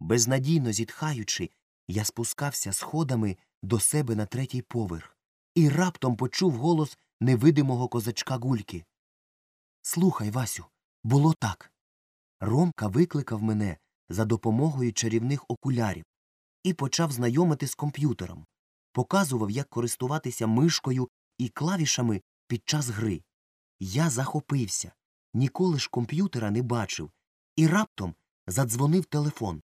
Безнадійно зітхаючи, я спускався сходами до себе на третій поверх і раптом почув голос невидимого козачка гульки. Слухай, Васю, було так. Ромка викликав мене за допомогою чарівних окулярів і почав знайомити з комп'ютером, показував, як користуватися мишкою і клавішами під час гри. Я захопився, ніколи ж комп'ютера не бачив, і раптом задзвонив телефон.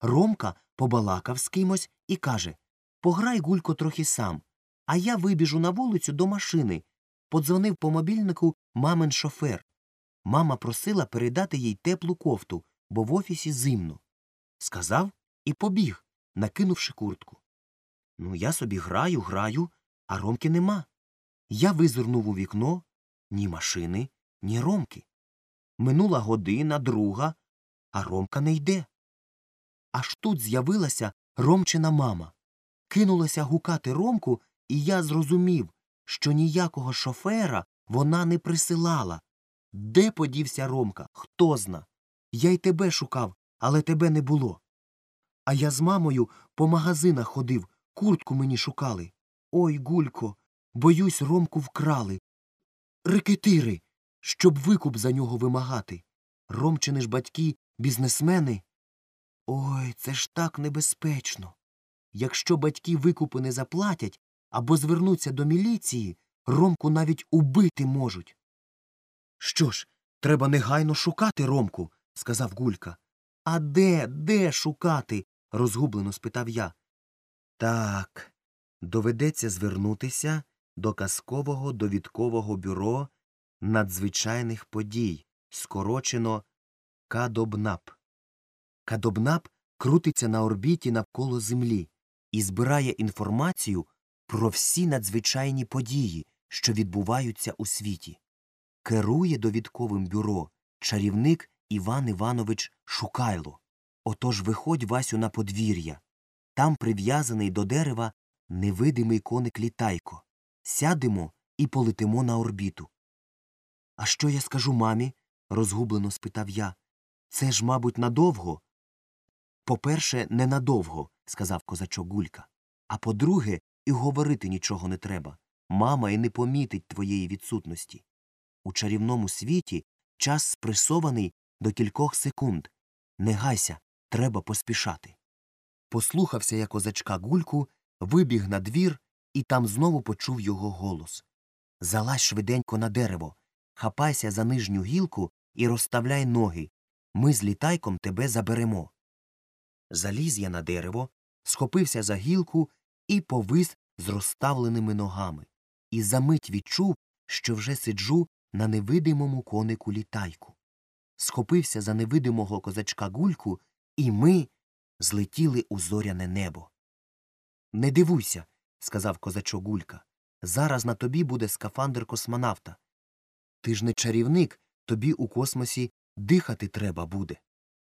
Ромка побалакав з кимось і каже Пограй, Гулько, трохи сам, а я вибіжу на вулицю до машини. Подзвонив по мобільнику мамин шофер. Мама просила передати їй теплу кофту, бо в офісі зимно. Сказав і побіг, накинувши куртку. Ну, я собі граю, граю, а Ромки нема. Я визирнув у вікно ні машини, ні Ромки. Минула година, друга, а Ромка не йде. Аж тут з'явилася Ромчина мама. Кинулася гукати Ромку, і я зрозумів, що ніякого шофера вона не присилала. Де подівся Ромка? Хто зна. Я й тебе шукав, але тебе не було. А я з мамою по магазинах ходив, куртку мені шукали. Ой, Гулько, боюсь, Ромку вкрали. Рекетири, щоб викуп за нього вимагати. Ромчини ж батьки бізнесмени. Ой, це ж так небезпечно. Якщо батьки викупи не заплатять або звернуться до міліції, Ромку навіть убити можуть. Що ж, треба негайно шукати Ромку, сказав Гулька. А де, де шукати? розгублено спитав я. Так, доведеться звернутися до казкового довідкового бюро надзвичайних подій, скорочено Кадобнап. Кадобнап крутиться на орбіті навколо Землі і збирає інформацію про всі надзвичайні події, що відбуваються у світі. Керує довідковим бюро чарівник Іван Іванович Шукайло. Отож виходь Васю на подвір'я. Там прив'язаний до дерева невидимий коник літайко. Сядемо і полетимо на орбіту. А що я скажу мамі? розгублено спитав я. Це ж, мабуть, надовго. По-перше, ненадовго, сказав козачок Гулька. А по-друге, і говорити нічого не треба. Мама і не помітить твоєї відсутності. У чарівному світі час спресований до кількох секунд. Не гайся, треба поспішати. Послухався я козачка Гульку, вибіг на двір і там знову почув його голос. Залазь швиденько на дерево, хапайся за нижню гілку і розставляй ноги. Ми з літайком тебе заберемо. Заліз я на дерево, схопився за гілку і повис з розставленими ногами. І за мить відчув, що вже сиджу на невидимому конику літайку. Схопився за невидимого козачка гульку, і ми злетіли у зоряне небо. Не дивуйся, сказав козачок Гулька. Зараз на тобі буде скафандр космонавта. Ти ж не чарівник, тобі у космосі дихати треба буде.